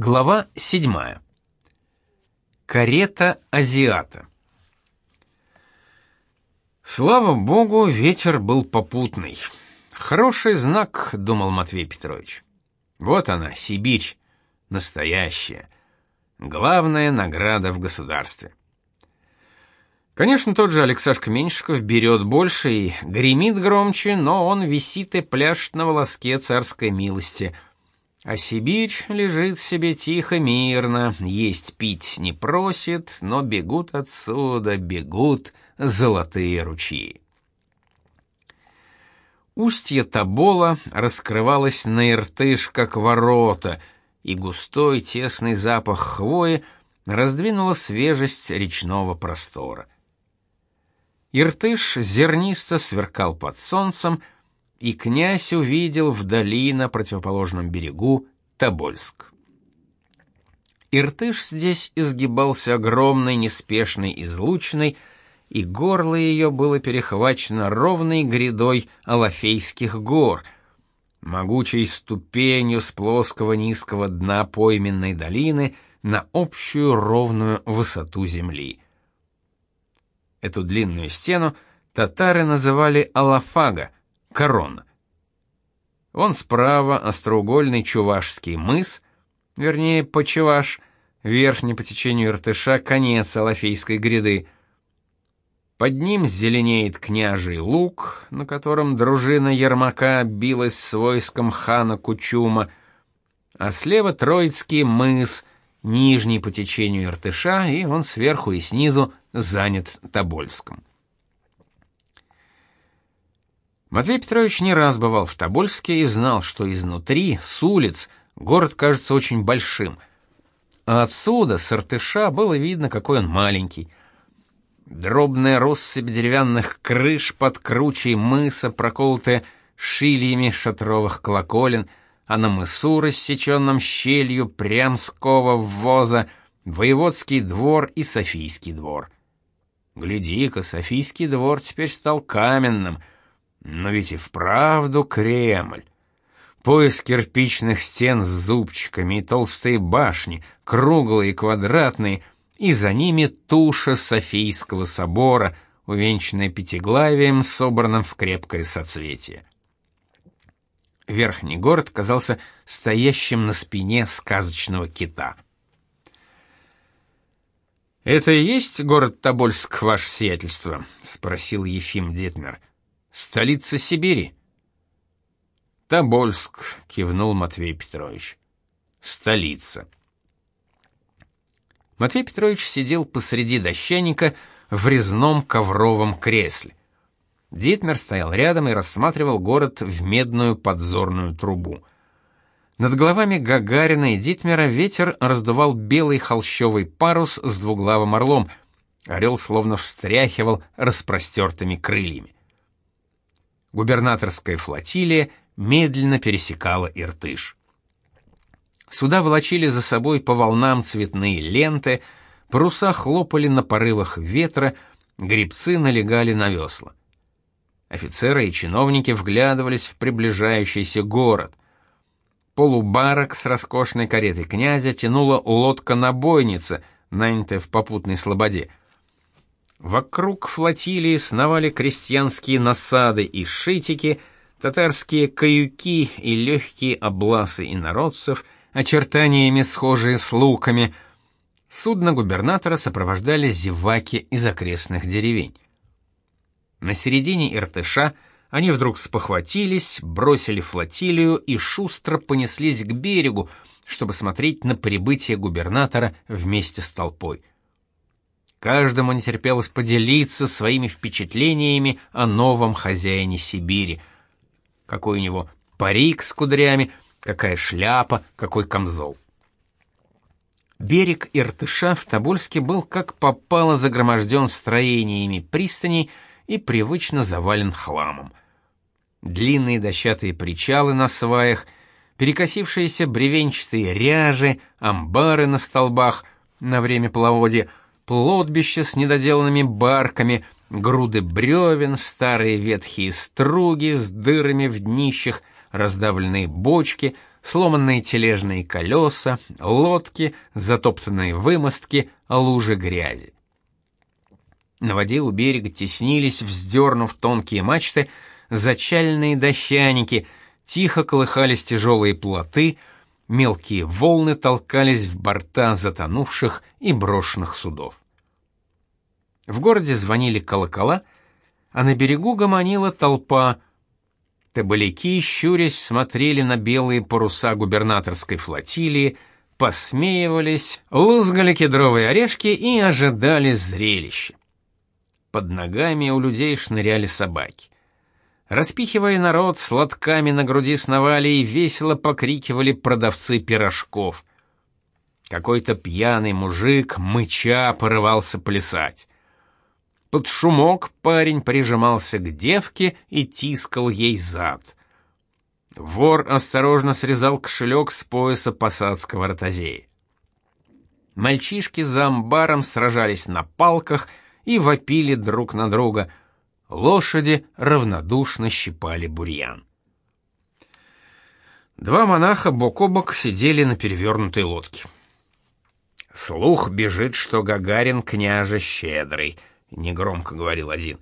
Глава 7. Карета азиата. Слава богу, ветер был попутный. Хороший знак, думал Матвей Петрович. Вот она, Сибирь, настоящая. Главная награда в государстве. Конечно, тот же Алексашка Меньшиков берет больше и гремит громче, но он висит и пляшет на волоске царской милости — а Сибирь лежит себе тихо, мирно, есть пить не просит, но бегут отсюда, бегут золотые ручьи. Устье Тобола раскрывалось на Иртыш, как ворота, и густой тесный запах хвои раздвинула свежесть речного простора. Иртыш зернисто сверкал под солнцем, и князь увидел вдали на противоположном берегу Тобольск. Иртыш здесь изгибался огромной неспешной излучиной, и горло ее было перехвачено ровной грядой Алафейских гор, могучей ступенью с плоского низкого дна пойменной долины на общую ровную высоту земли. Эту длинную стену татары называли Алафага, корона. Он справа остроугольный Чувашский мыс, вернее, Почеваш, верхний по течению Иртыша конец Алафейской гряды. Под ним зеленеет княжий луг, на котором дружина Ермака билась с войском хана Кучума, а слева Троицкий мыс, нижний по течению Иртыша, и он сверху и снизу занят Тобольском. Матвей Петрович не раз бывал в Тобольске и знал, что изнутри, с улиц, город кажется очень большим. А отсюда, с Иртыша, было видно, какой он маленький. Дробная россыпь деревянных крыш под кручей мыса, проколотая шильями шатровых колоколен, а на мысу, рассеченном щелью прямского ввоза, воеводский двор и Софийский двор. Гляди-ка, Софийский двор теперь стал каменным — но ведь и вправду Кремль. Пояс кирпичных стен с зубчиками и толстые башни, круглые и квадратные, и за ними туша Софийского собора, увенчанная пятиглавием, собранным в крепкое соцветие. Верхний город казался стоящим на спине сказочного кита. «Это и есть город Тобольск, ваше сиятельство?» — спросил Ефим Детмер. Столица Сибири. Тобольск, кивнул Матвей Петрович. Столица. Матвей Петрович сидел посреди дощаника в резном ковровом кресле. Дитмер стоял рядом и рассматривал город в медную подзорную трубу. Над головами Гагарина и Дитмера ветер раздувал белый холщовый парус с двуглавым орлом. Орел словно встряхивал распростертыми крыльями губернаторская флотилия медленно пересекала Иртыш. Суда волочили за собой по волнам цветные ленты, паруса хлопали на порывах ветра, гребцы налегали на весла. Офицеры и чиновники вглядывались в приближающийся город. Полубарок с роскошной каретой князя тянула лодка-набойница, нанятая в попутной слободе. Вокруг флотилии сновали крестьянские насады и шитики, татарские каюки и легкие обласы инородцев, очертаниями схожие с луками. Судно губернатора сопровождали зеваки из окрестных деревень. На середине Иртыша они вдруг спохватились, бросили флотилию и шустро понеслись к берегу, чтобы смотреть на прибытие губернатора вместе с толпой. Каждому не терпелось поделиться своими впечатлениями о новом хозяине Сибири. Какой у него парик с кудрями, какая шляпа, какой камзол. Берег Иртыша в Тобольске был как попало загроможден строениями пристаней и привычно завален хламом. Длинные дощатые причалы на сваях, перекосившиеся бревенчатые ряжи, амбары на столбах на время плаводья — плотбище с недоделанными барками, груды бревен, старые ветхие струги с дырами в днищах, раздавленные бочки, сломанные тележные колеса, лодки, затоптанные вымостки, лужи грязи. На воде у берега теснились, вздернув тонкие мачты, зачальные дощаники, тихо колыхались тяжелые плоты, мелкие волны толкались в борта затонувших и брошенных судов. В городе звонили колокола, а на берегу гомонила толпа. Табаляки, щурясь, смотрели на белые паруса губернаторской флотилии, посмеивались, лузгали кедровые орешки и ожидали зрелища. Под ногами у людей шныряли собаки. Распихивая народ, с лотками на груди сновали и весело покрикивали продавцы пирожков. Какой-то пьяный мужик, мыча, порывался плясать. Под шумок парень прижимался к девке и тискал ей зад. Вор осторожно срезал кошелек с пояса посадского ротозея. Мальчишки за амбаром сражались на палках и вопили друг на друга. Лошади равнодушно щипали бурьян. Два монаха бок о бок сидели на перевернутой лодке. Слух бежит, что Гагарин княже щедрый, негромко говорил один.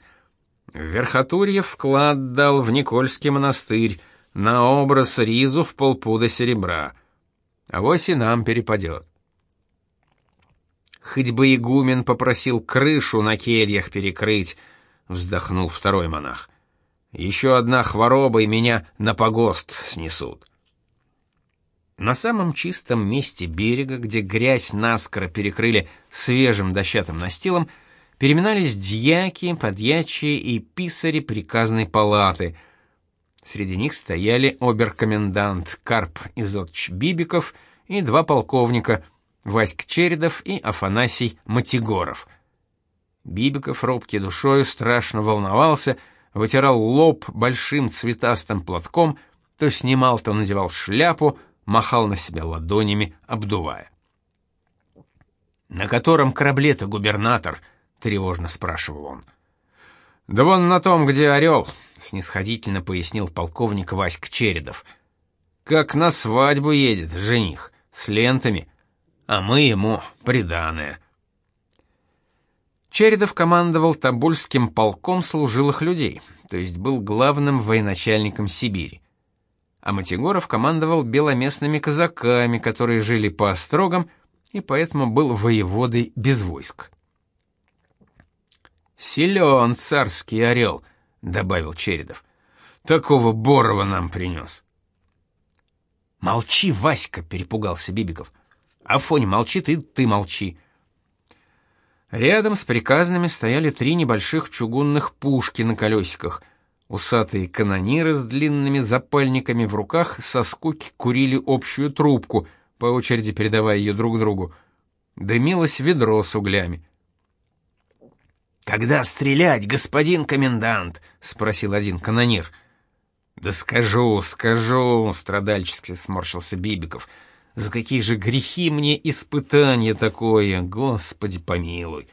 Верхотурье вклад дал в Никольский монастырь на образ ризу в полпуда серебра. А вось и нам перепадет. Хоть бы игумен попросил крышу на кельях перекрыть, вздохнул второй монах. Еще одна хвороба и меня на погост снесут. На самом чистом месте берега, где грязь наскоро перекрыли свежим дощатым настилом, переминались дьяки, подьячие и писари приказной палаты. Среди них стояли оберкомендант Карп Изотч Бибиков и два полковника Васьк Чередов и Афанасий Матигоров. Бибиков робкий душою страшно волновался, вытирал лоб большим цветастым платком, то снимал, то надевал шляпу, махал на себя ладонями, обдувая. «На котором корабле-то губернатор?» — тревожно спрашивал он. «Да вон на том, где орел», — снисходительно пояснил полковник Васька Чередов. «Как на свадьбу едет жених, с лентами, а мы ему приданое». Чередов командовал Тобольским полком служилых людей, то есть был главным военачальником Сибири. А Матигоров командовал беломестными казаками, которые жили по острогам, и поэтому был воеводой без войск. «Силен царский орел», — добавил Чередов. «Такого Борова нам принес». «Молчи, Васька!» — перепугался Бибиков. «Афонь молчит, и ты молчи». Рядом с приказными стояли три небольших чугунных пушки на колесиках. Усатые канониры с длинными запальниками в руках со скуки курили общую трубку, по очереди передавая ее друг другу. Дымилось ведро с углями. «Когда стрелять, господин комендант?» — спросил один канонир. «Да скажу, скажу», — страдальчески сморщился Бибиков. «За какие же грехи мне испытание такое, Господи помилуй!»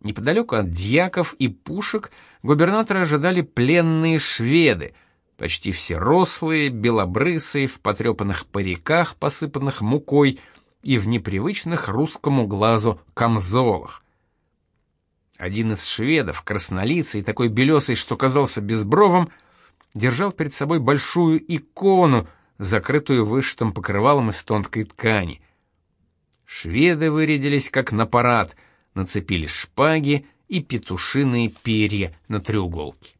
Неподалеку от дьяков и пушек губернатора ожидали пленные шведы, почти все рослые, белобрысые, в потрепанных париках, посыпанных мукой, и в непривычных русскому глазу камзолах. Один из шведов, краснолицый, такой белесый, что казался безбровым, держал перед собой большую икону, закрытую вышитым покрывалом из тонкой ткани. Шведы вырядились как на парад, нацепили шпаги и петушиные перья на треуголке.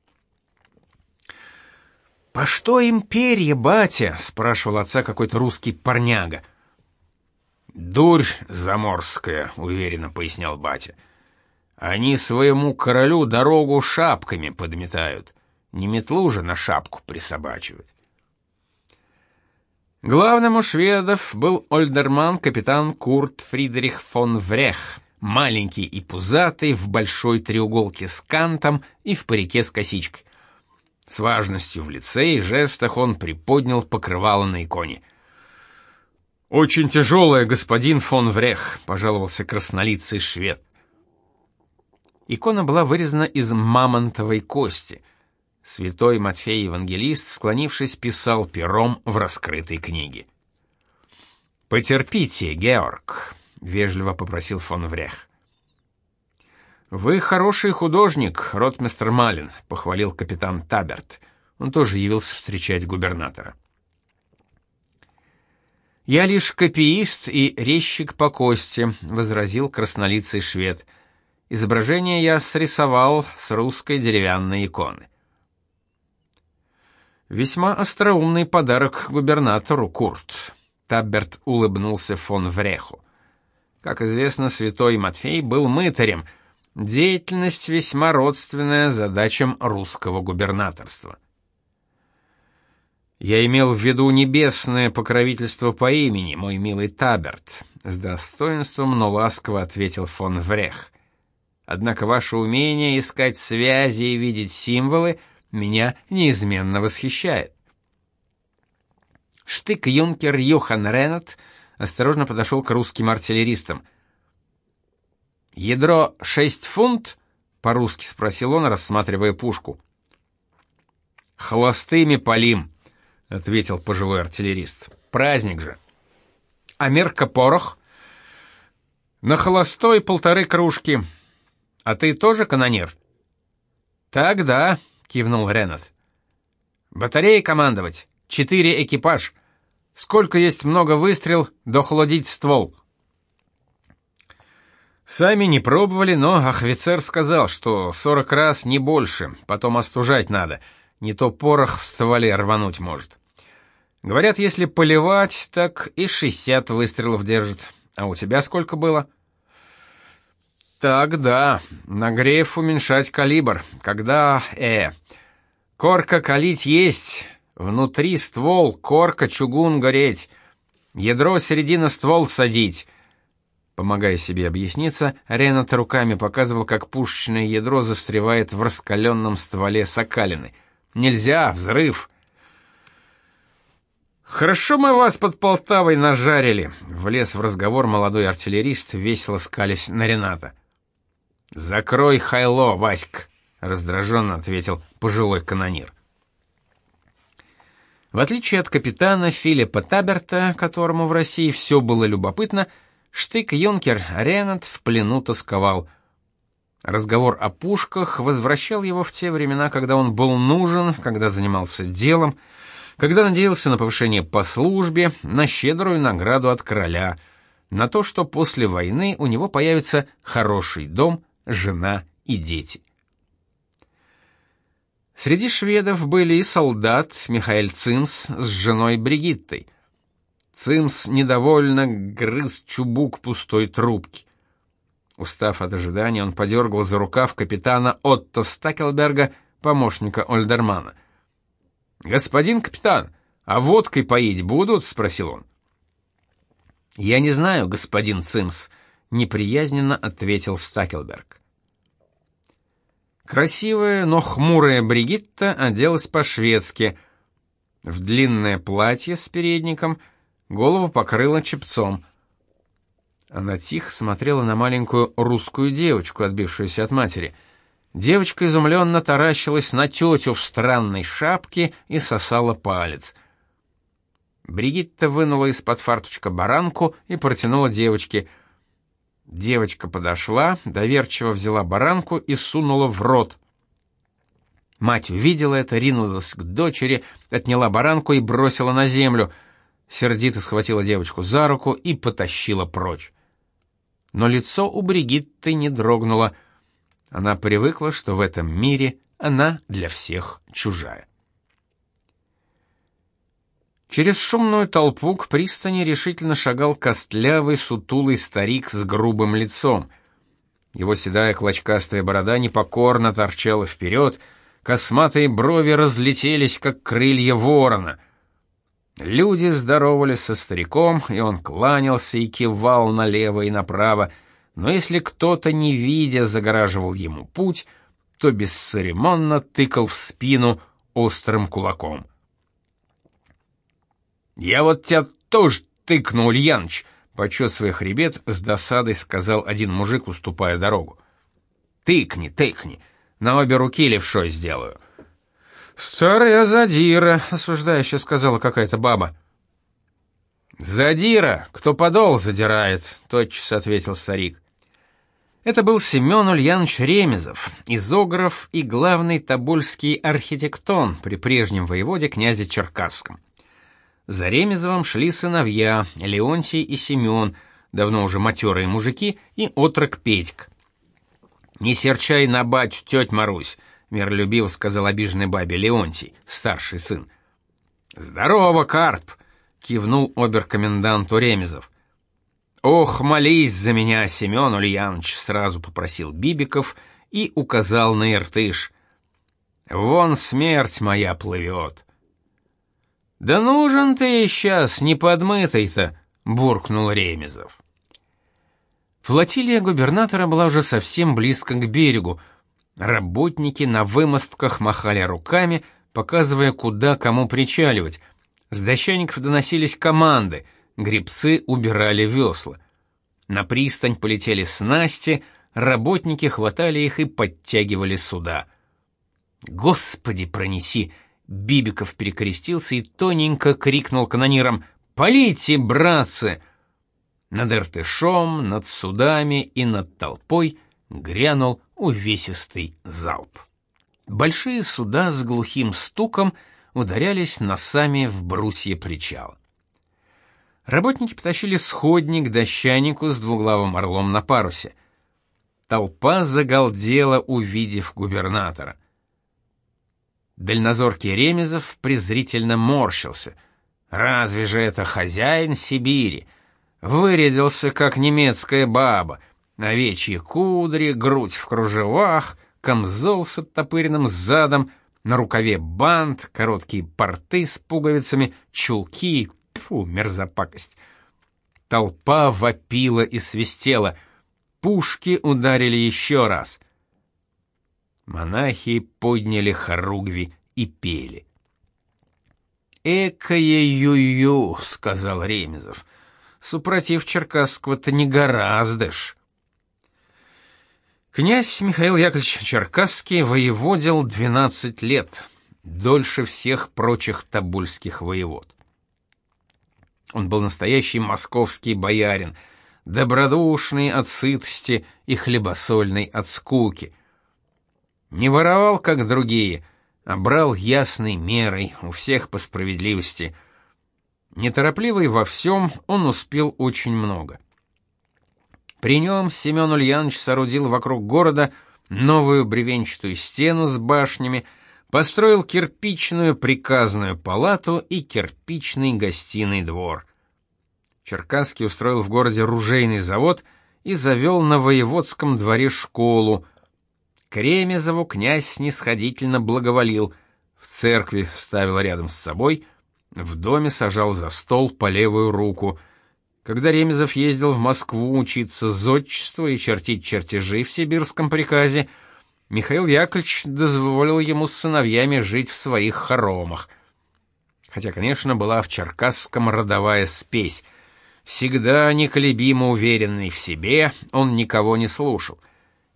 «По что им перья, батя?» — спрашивал отца какой-то русский парняга. «Дурь заморская», — уверенно пояснял батя. Они своему королю дорогу шапками подметают, не метлу же на шапку присобачивать. Главным у шведов был ольдерман капитан Курт Фридрих фон Врех, маленький и пузатый, в большой треуголке с кантом и в парике с косичкой. С важностью в лице и жестах он приподнял покрывало на иконе. «Очень тяжелое, господин фон Врех», — пожаловался краснолицый швед. Икона была вырезана из мамонтовой кости. Святой Матфей Евангелист, склонившись, писал пером в раскрытой книге. «Потерпите, Георг», — вежливо попросил фон Врех. «Вы хороший художник, ротмистр Малин», — похвалил капитан Таберт. Он тоже явился встречать губернатора. «Я лишь копиист и резчик по кости», — возразил краснолицый швед. «Изображение я срисовал с русской деревянной иконы». «Весьма остроумный подарок губернатору, Курт», — Таберт улыбнулся фон Вреху. «Как известно, святой Матфей был мытарем», — Деятельность весьма родственная задачам русского губернаторства. Я имел в виду небесное покровительство по имени, мой милый Таберт, с достоинством, но ласково ответил фон Врех. Однако ваше умение искать связи и видеть символы меня неизменно восхищает. Штык-юнкер Юхан Ренат осторожно подошел к русским артиллеристам. «Ядро шесть фунт?» — по-русски спросил он, рассматривая пушку. «Холостыми полим», — ответил пожилой артиллерист. «Праздник же». «А мерка порох?» «На холостой полторы кружки. А ты тоже канонир?» «Так да», — кивнул Ренат. «Батареи командовать. Четыре экипаж. Сколько есть много выстрел, дохладить ствол». Сами не пробовали, но офицер сказал, что 40 раз не больше, потом остужать надо, не то порох в стволе рвануть может. Говорят, если поливать, так и 60 выстрелов держит. А у тебя сколько было? Так, да, нагрев уменьшать калибр. Когда, э, корка калить есть, внутри ствол, корка, чугун гореть, ядро середина ствол садить — Помогая себе объясниться, Ренат руками показывал, как пушечное ядро застревает в раскаленном стволе сокалины. «Нельзя! Взрыв!» «Хорошо мы вас под Полтавой нажарили!» — влез в разговор молодой артиллерист, весело скались на Рената. «Закрой хайло, Васьк!» — раздраженно ответил пожилой канонир. В отличие от капитана Филиппа Таберта, которому в России все было любопытно, — Штык-юнкер Ренат в плену тосковал. Разговор о пушках возвращал его в те времена, когда он был нужен, когда занимался делом, когда надеялся на повышение по службе, на щедрую награду от короля, на то, что после войны у него появится хороший дом, жена и дети. Среди шведов были и солдат Михаил Цимс с женой Бригиттой. Цимс недовольно грыз чубук пустой трубки. Устав от ожидания, он подергал за рукав капитана Отто Стакелберга, помощника Ольдермана. «Господин капитан, а водкой поить будут?» — спросил он. «Я не знаю, господин Цимс», — неприязненно ответил Стакелберг. Красивая, но хмурая Бригитта оделась по-шведски, в длинное платье с передником — голову покрыла чепцом. Она тихо смотрела на маленькую русскую девочку, отбившуюся от матери. Девочка изумленно таращилась на тетю в странной шапке и сосала палец. Бригитта вынула из-под фарточка баранку и протянула девочке. Девочка подошла, доверчиво взяла баранку и сунула в рот. Мать увидела это, ринулась к дочери, отняла баранку и бросила на землю — сердито схватила девочку за руку и потащила прочь. Но лицо у Бригитты не дрогнуло. Она привыкла, что в этом мире она для всех чужая. Через шумную толпу к пристани решительно шагал костлявый сутулый старик с грубым лицом. Его седая клочкастая борода непокорно торчала вперед, косматые брови разлетелись, как крылья ворона — Люди здоровались со стариком, и он кланялся и кивал налево и направо, но если кто-то, не видя, загораживал ему путь, то бесцеремонно тыкал в спину острым кулаком. «Я вот тебя тоже тыкну, Ульяныч!» — почесывая хребет, с досадой сказал один мужик, уступая дорогу. «Тыкни, тыкни, на обе руки левшой сделаю». Старая задира, осуждающе сказала какая-то баба. Задира, кто подол задирает, тотчас ответил старик. Это был Семен Ульянович Ремезов, изограф и главный тобольский архитектон при прежнем воеводе князе Черкасском. За Ремезовым шли сыновья Леонтий и Семен, давно уже матерые мужики, и отрок Петьк. «Не серчай на батю, теть Марусь», — миролюбиво сказал обиженной бабе Леонтий, старший сын. «Здорово, Карп!» — кивнул оберкоменданту Ремезов. «Ох, молись за меня, Семен Ульянович!» — сразу попросил Бибиков и указал на Иртыш. «Вон смерть моя плывет!» «Да нужен ты сейчас, не подмытый-то!» — буркнул Ремезов. Флотилия губернатора была уже совсем близко к берегу. Работники на вымостках махали руками, показывая, куда кому причаливать. С дощаников доносились команды — гребцы убирали весла. На пристань полетели снасти, работники хватали их и подтягивали суда. «Господи, пронеси!» Бибиков перекрестился и тоненько крикнул канонирам «Полите, братцы!» Над Иртышом, над судами и над толпой грянул увесистый залп. Большие суда с глухим стуком ударялись носами в брусья причала. Работники потащили сходник к дощанику с двуглавым орлом на парусе. Толпа загалдела, увидев губернатора. Дальнозоркий Ремезов презрительно морщился. Разве же это хозяин Сибири? Вырядился, как немецкая баба. Овечьи кудри, грудь в кружевах, камзол с оттопыренным задом, на рукаве бант, короткие порты с пуговицами, чулки — Фу, мерзопакость. Толпа вопила и свистела. Пушки ударили еще раз. Монахи подняли хоругви и пели. «Экое ю-ю», — сказал Ремезов. «Супротив Черкасского-то не гораздо ж». Князь Михаил Яковлевич Черкасский воеводил 12 лет, дольше всех прочих тобольских воевод. Он был настоящий московский боярин, добродушный от сытости и хлебосольный от скуки. Не воровал, как другие, а брал ясной мерой, у всех по справедливости. Неторопливый во всем, он успел очень много. При нем Семен Ульянович соорудил вокруг города новую бревенчатую стену с башнями, построил кирпичную приказную палату и кирпичный гостиный двор. Черкасский устроил в городе ружейный завод и завел на воеводском дворе школу. Кремезову князь снисходительно благоволил, в церкви ставил рядом с собой, в доме сажал за стол по левую руку. Когда Ремезов ездил в Москву учиться зодчеству и чертить чертежи в сибирском приказе, Михаил Яковлевич дозволил ему с сыновьями жить в своих хоромах. Хотя, конечно, была в Черкасском родовая спесь. Всегда неколебимо уверенный в себе, он никого не слушал.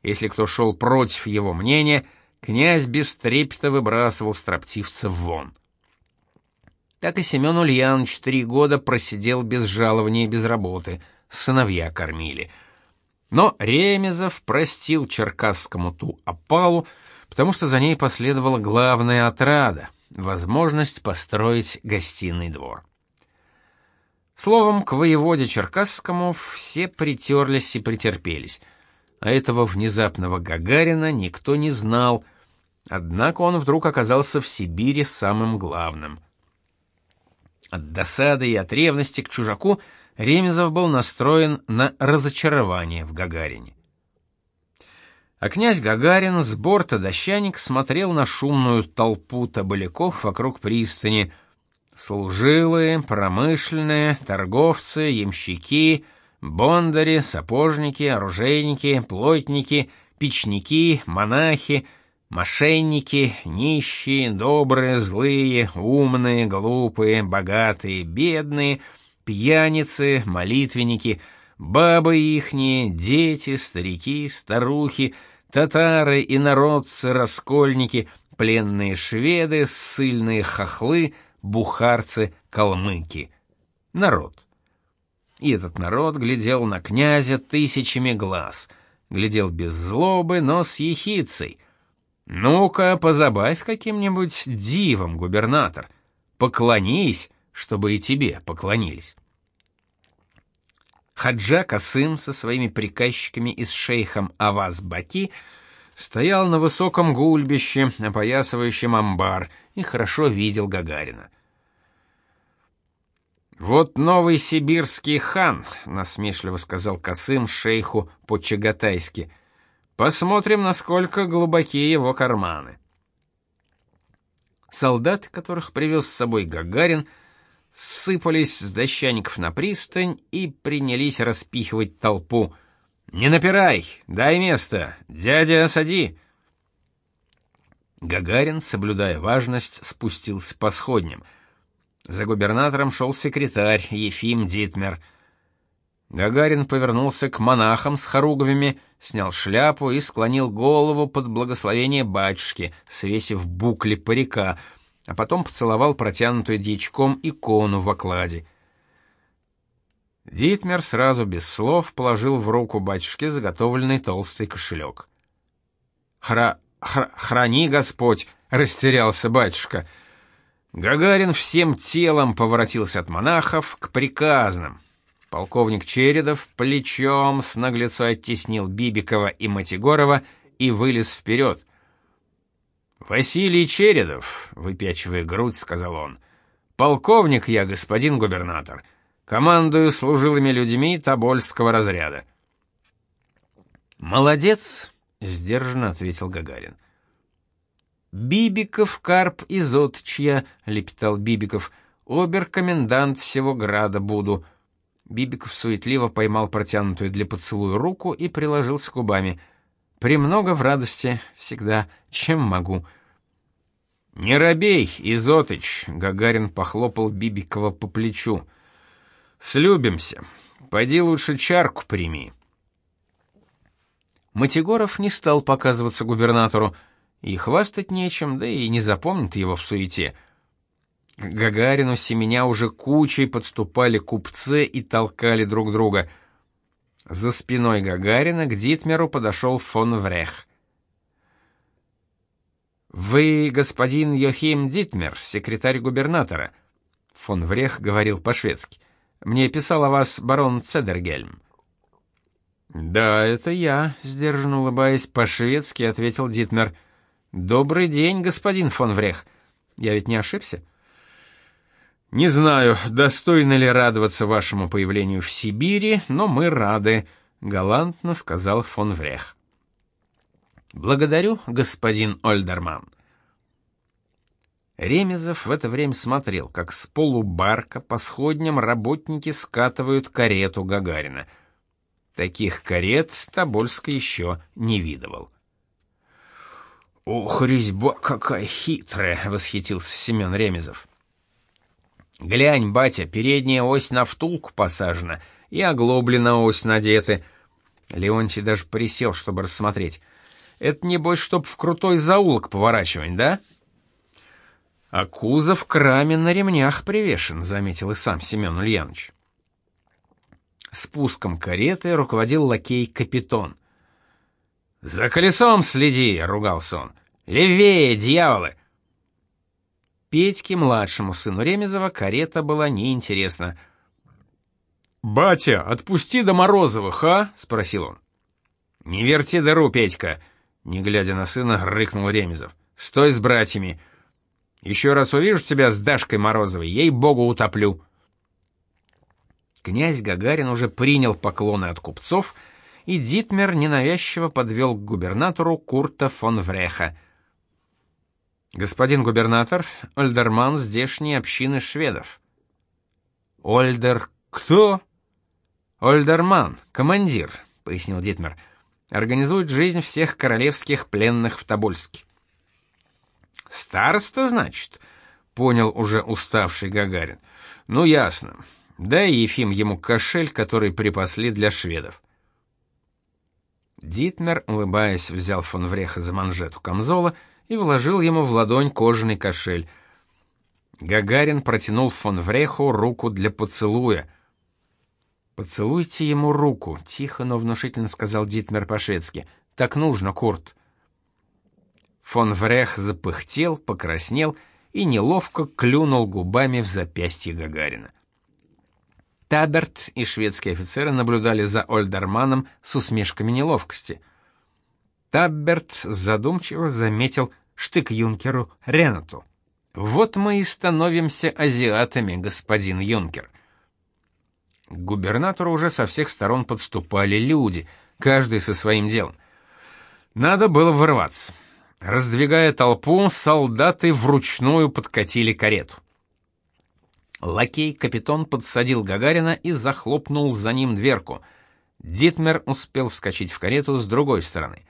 Если кто шел против его мнения, князь без трепета выбрасывал строптивца вон. Так и Семен Ульянович три года просидел без жалования и без работы, сыновья кормили — но Ремезов простил черкасскому ту опалу, потому что за ней последовала главная отрада — возможность построить гостиный двор. Словом, к воеводе Черкасскому все притерлись и претерпелись, а этого внезапного Гагарина никто не знал, однако он вдруг оказался в Сибири самым главным. От досады и от ревности к чужаку — Ремезов был настроен на разочарование в Гагарине. А князь Гагарин с борта дощаник смотрел на шумную толпу табаляков вокруг пристани. Служилые, промышленные, торговцы, ямщики, бондари, сапожники, оружейники, плотники, печники, монахи, мошенники, нищие, добрые, злые, умные, глупые, богатые, бедные — пьяницы, молитвенники, бабы ихние, дети, старики, старухи, татары, инородцы, раскольники, пленные шведы, ссыльные хохлы, бухарцы, калмыки. Народ. И этот народ глядел на князя тысячами глаз, глядел без злобы, но с ехицей. «Ну-ка, позабавь каким-нибудь дивом, губернатор, поклонись, чтобы и тебе поклонились». Хаджа Касым со своими приказчиками и с шейхом Аваз Баки стоял на высоком гульбище, опоясывающем амбар, и хорошо видел Гагарина. «Вот новый сибирский хан», — насмешливо сказал Касым шейху по-чагатайски. «Посмотрим, насколько глубоки его карманы». Солдаты, которых привез с собой Гагарин, — сыпались с дощаников на пристань и принялись распихивать толпу. «Не напирай! Дай место! Дядя, сади!» Гагарин, соблюдая важность, спустился по сходням. За губернатором шел секретарь Ефим Дитмер. Гагарин повернулся к монахам с хоругвями, снял шляпу и склонил голову под благословение батюшки, свесив букли парика — а потом поцеловал протянутую дьячком икону в окладе. Дитмер сразу без слов положил в руку батюшке заготовленный толстый кошелек. «Хра... Хра... храни, Господь!» — растерялся батюшка. Гагарин всем телом поворотился от монахов к приказным. Полковник Чередов плечом с наглецой оттеснил Бибикова и Матигорова и вылез вперед — «Василий Чередов», — выпячивая грудь, сказал он, — «полковник я, господин губернатор, командую служилыми людьми Тобольского разряда». «Молодец», — сдержанно ответил Гагарин. «Бибиков, Карп и Зотчья», — лепетал Бибиков, — «обер-комендант всего града буду». Бибиков суетливо поймал протянутую для поцелуя руку и приложился к губами — Премного в радости, всегда, чем могу. Не робей, Изотыч, Гагарин похлопал Бибикова по плечу. Слюбимся. Пойди лучше чарку прими. Матигоров не стал показываться губернатору, и хвастать нечем, да и не запомнит его в суете. К Гагарину семеня уже кучей подступали купцы и толкали друг друга — за спиной Гагарина к Дитмеру подошел фон Врех. «Вы господин Йохим Дитмер, секретарь губернатора», — фон Врех говорил по-шведски. «Мне писал о вас барон Цедергельм». «Да, это я», — сдержанно улыбаясь, по-шведски ответил Дитмер. «Добрый день, господин фон Врех. Я ведь не ошибся?» Не знаю, достойно ли радоваться вашему появлению в Сибири, но мы рады, галантно сказал фон Врех. Благодарю, господин Ольдерман. Ремезов в это время смотрел, как с полубарка по сходням работники скатывают карету Гагарина. Таких карет Тобольск еще не видывал. «Ох, резьба какая хитрая!» — восхитился Семен Ремезов. Глянь, батя, передняя ось на втулку посажена, и оглобли на ось надеты. Леонтий даже присел, чтобы рассмотреть. Это небось, чтоб в крутой заулок поворачивать, да? А кузов к раме на ремнях привешен, заметил и сам Семен Ульянович. Спуском кареты руководил лакей Капитон. «За колесом следи!» — ругался он. «Левее, дьяволы!» Петьке, младшему сыну Ремезова, карета была неинтересна. «Батя, отпусти до Морозовых, а?» — спросил он. «Не верти дыру, Петька!» — не глядя на сына, рыкнул Ремезов. «Стой с братьями! Еще раз увижу тебя с Дашкой Морозовой, ей-богу, утоплю!» Князь Гагарин уже принял поклоны от купцов, и Дитмер ненавязчиво подвел к губернатору Курта фон Вреха — Господин губернатор, Ольдерман здешней общины шведов. Ольдер кто? Ольдерман, командир, пояснил Дитмер. Организует жизнь всех королевских пленных в Тобольске. Староста, значит, понял уже уставший Гагарин. Ну ясно. Дай Ефим ему кошель, который припасли для шведов. Дитмер, улыбаясь, взял фон Вреха за манжету камзола и вложил ему в ладонь кожаный кошель. Гагарин протянул фон Вреху руку для поцелуя. «Поцелуйте ему руку», — тихо, но внушительно сказал Дитмер по-шведски. «Так нужно, Курт». Фон Врех запыхтел, покраснел и неловко клюнул губами в запястье Гагарина. Таберт и шведские офицеры наблюдали за Ольдерманом с усмешками неловкости. Таберт задумчиво заметил штык юнкеру Ренату. Вот мы и становимся азиатами, господин юнкер. К губернатору уже со всех сторон подступали люди, каждый со своим делом. Надо было вырваться. Раздвигая толпу, солдаты вручную подкатили карету. Лакей-капитан подсадил Гагарина и захлопнул за ним дверку. Дитмер успел вскочить в карету с другой стороны.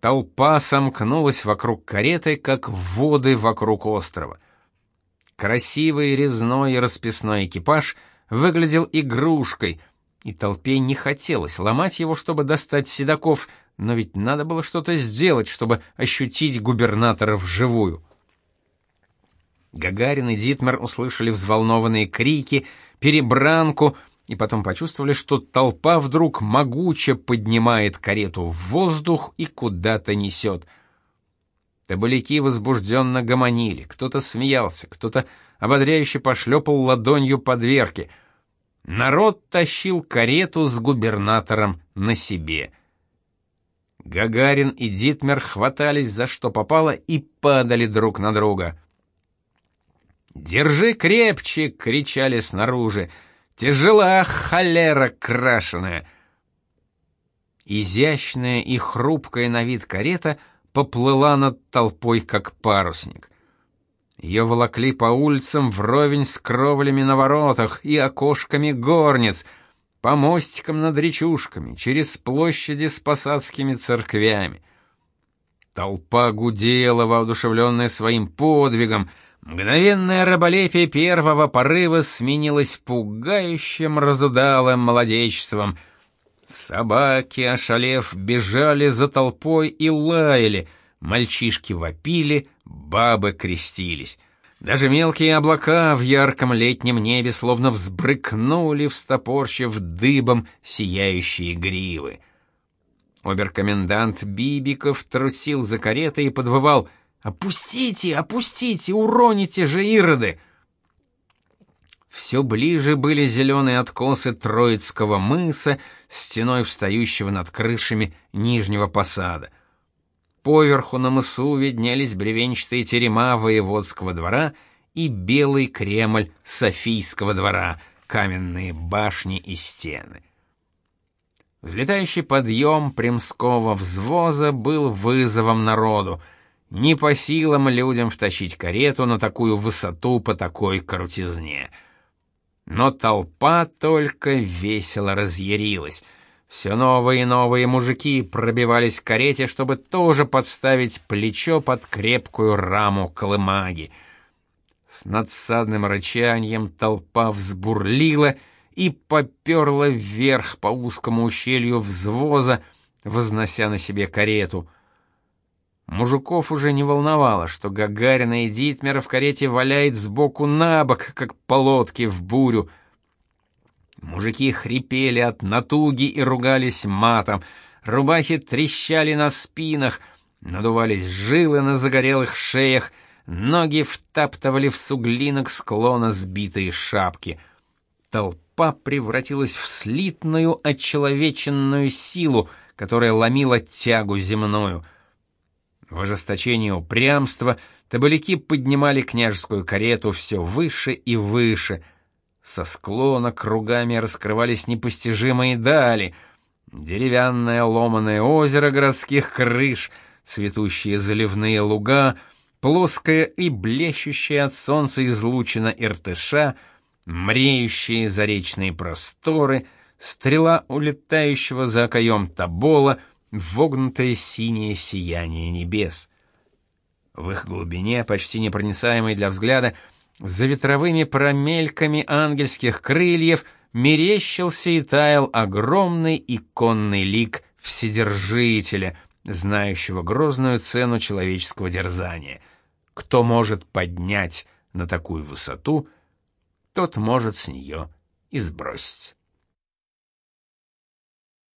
Толпа сомкнулась вокруг кареты, как воды вокруг острова. Красивый резной расписной экипаж выглядел игрушкой, и толпе не хотелось ломать его, чтобы достать седаков, но ведь надо было что-то сделать, чтобы ощутить губернатора вживую. Гагарин и Дитмер услышали взволнованные крики, перебранку и потом почувствовали, что толпа вдруг могуче поднимает карету в воздух и куда-то несет. Табаляки возбужденно гомонили, кто-то смеялся, кто-то ободряюще пошлепал ладонью по дверке. Народ тащил карету с губернатором на себе — Гагарин и Дитмер хватались за что попало и падали друг на друга. «Держи крепче!» — кричали снаружи. «Тяжела холера крашеная!» Изящная и хрупкая на вид карета поплыла над толпой, как парусник. Ее волокли по улицам вровень с кровлями на воротах и окошками горниц — по мостикам над речушками, через площади с посадскими церквями. Толпа гудела, воодушевленная своим подвигом. Мгновенное раболепие первого порыва сменилось пугающим разудалым молодечеством. Собаки, ошалев, бежали за толпой и лаяли, мальчишки вопили, бабы крестились. Даже мелкие облака в ярком летнем небе словно взбрыкнули, встопорщив дыбом сияющие гривы. Оберкомендант Бибиков трусил за каретой и подвывал «Опустите, опустите, уроните же, ироды!» Все ближе были зеленые откосы Троицкого мыса, стеной встающего над крышами нижнего посада. Поверху на мысу виднелись бревенчатые терема воеводского двора и белый Кремль Софийского двора, каменные башни и стены. Взлетающий подъем Примского взвоза был вызовом народу. Не по силам людям втащить карету на такую высоту по такой крутизне. Но толпа только весело разъярилась — все новые и новые мужики пробивались к карете, чтобы тоже подставить плечо под крепкую раму колымаги. С надсадным рычанием толпа взбурлила и поперла вверх по узкому ущелью взвоза, вознося на себе карету. Мужиков уже не волновало, что Гагарина и Дитмера в карете валяет сбоку на бок, как полотки в бурю — Мужики хрипели от натуги и ругались матом. Рубахи трещали на спинах, надувались жилы на загорелых шеях, ноги втаптывали в суглинок склона сбитые шапки. Толпа превратилась в слитную, очеловеченную силу, которая ломила тягу земную. В ожесточении упрямства табаляки поднимали княжескую карету все выше и выше — со склона кругами раскрывались непостижимые дали. Деревянное ломаное озеро городских крыш, цветущие заливные луга, плоская и блещущая от солнца излучина Иртыша, мреющие заречные просторы, стрела улетающего за окоем Тобола, вогнутое синее сияние небес. В их глубине, почти непроницаемой для взгляда, за ветровыми промельками ангельских крыльев мерещился и таял огромный иконный лик Вседержителя, знающего грозную цену человеческого дерзания. Кто может поднять на такую высоту, тот может с нее и сбросить.